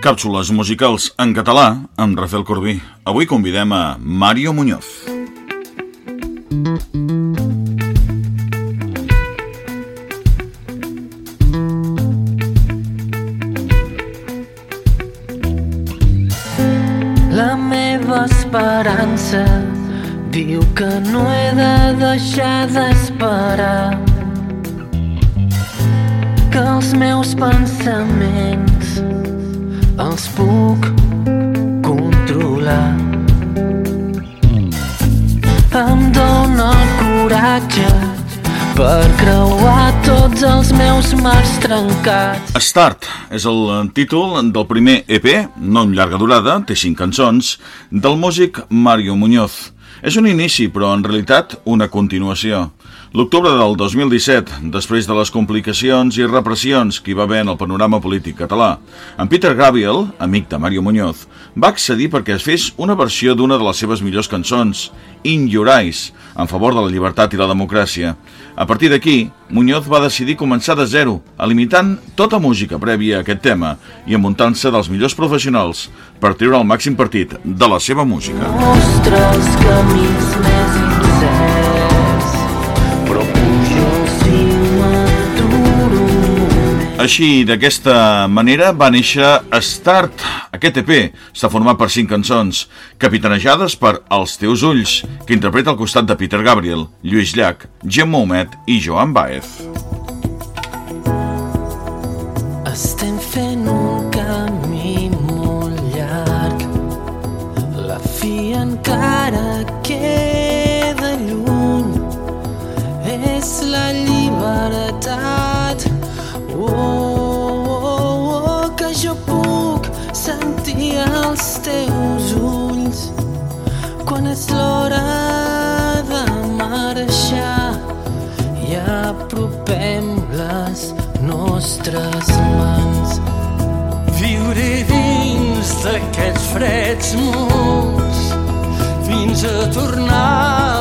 Càpsules musicals en català amb Rafael Corbí. Avui convidem a Mario Muñoz. La meva esperança diu que no he de deixar d'esperar que els meus pensaments els puc controlar. Em dóna el coratge per creuar tots els meus mars trencats. Start és el títol del primer EP, no en llarga durada, té cinc cançons, del músic Mario Muñoz. És un inici, però en realitat una continuació. L'octubre del 2017, després de les complicacions i repressions que hi va haver en el panorama polític català, en Peter Gabriel, amic de Mario Muñoz, va accedir perquè es fes una versió d'una de les seves millors cançons, In Your Eyes, en favor de la llibertat i la democràcia. A partir d'aquí, Muñoz va decidir començar de zero, limitant tota música prèvia a aquest tema i amuntant-se dels millors professionals per treure el màxim partit de la seva música. Mostra els camins Així, d'aquesta manera, va néixer Start. Aquest EP està format per cinc cançons, capitanejades per Els teus ulls, que interpreta al costat de Peter Gabriel, Lluís Llach, Gemma Homet i Joan Baez. Estem fent un apropem les nostres mans. Viuré dins d'aquests freds murs fins a tornar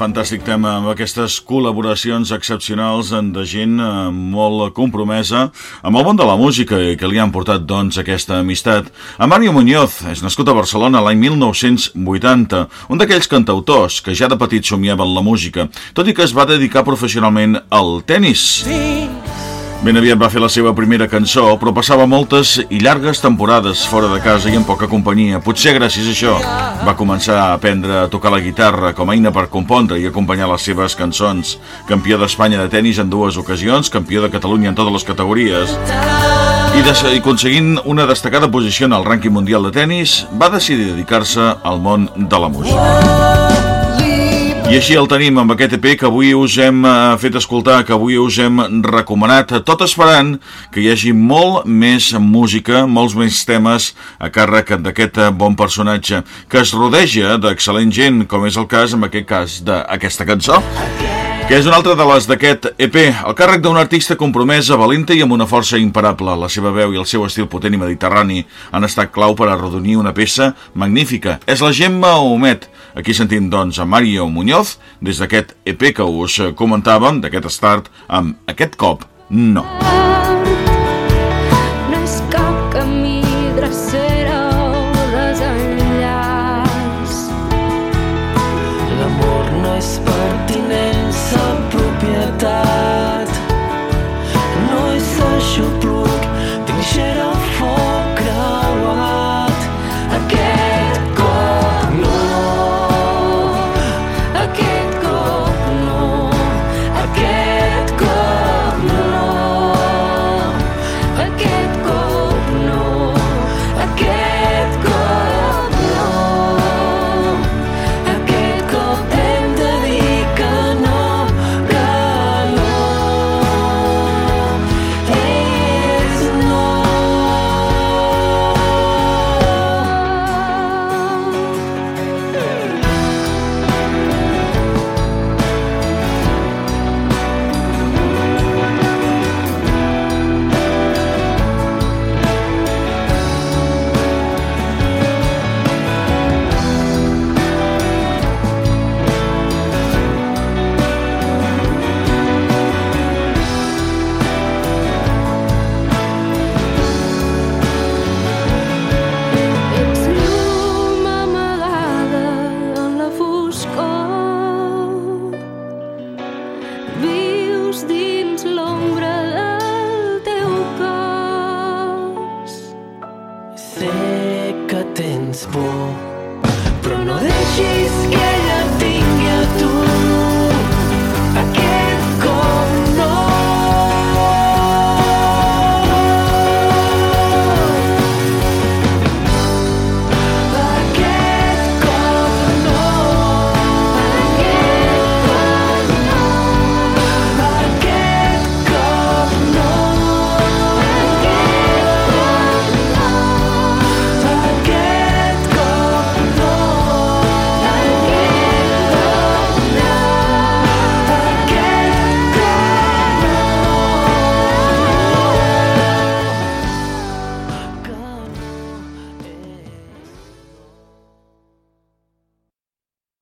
fantàstic tema amb aquestes col·laboracions excepcionals en de gent eh, molt compromesa amb el món de la música i que li han portat doncs aquesta amistat. A Mario Muñoz és nascut a Barcelona l'any 1980, un d'aquells cantautors que ja de petit somiaven la música, tot i que es va dedicar professionalment al tennis. Ben aviat va fer la seva primera cançó, però passava moltes i llargues temporades fora de casa i en poca companyia. Potser gràcies a això va començar a aprendre a tocar la guitarra com a eina per compondre i acompanyar les seves cançons. Campió d'Espanya de tennis en dues ocasions, campió de Catalunya en totes les categories. I, de, i aconseguint una destacada posició en el rànquing mundial de tennis, va decidir dedicar-se al món de la música. I així el tenim amb aquest EP que avui us hem eh, fet escoltar, que avui us hem recomanat, tot esperant que hi hagi molt més música, molts més temes a càrrec d'aquest eh, bon personatge, que es rodeja d'excel·lent gent, com és el cas, en aquest cas, d'aquesta cançó que és una altra de les d'aquest EP, el càrrec d'un artista compromesa, valenta i amb una força imparable. La seva veu i el seu estil potent i mediterrani han estat clau per arrodonir una peça magnífica. És la Gemma Homet. Aquí sentim, doncs, a Mario Muñoz des d'aquest EP que us comentàvem, d'aquest start, amb aquest cop, no. Ah, But Però no deixis que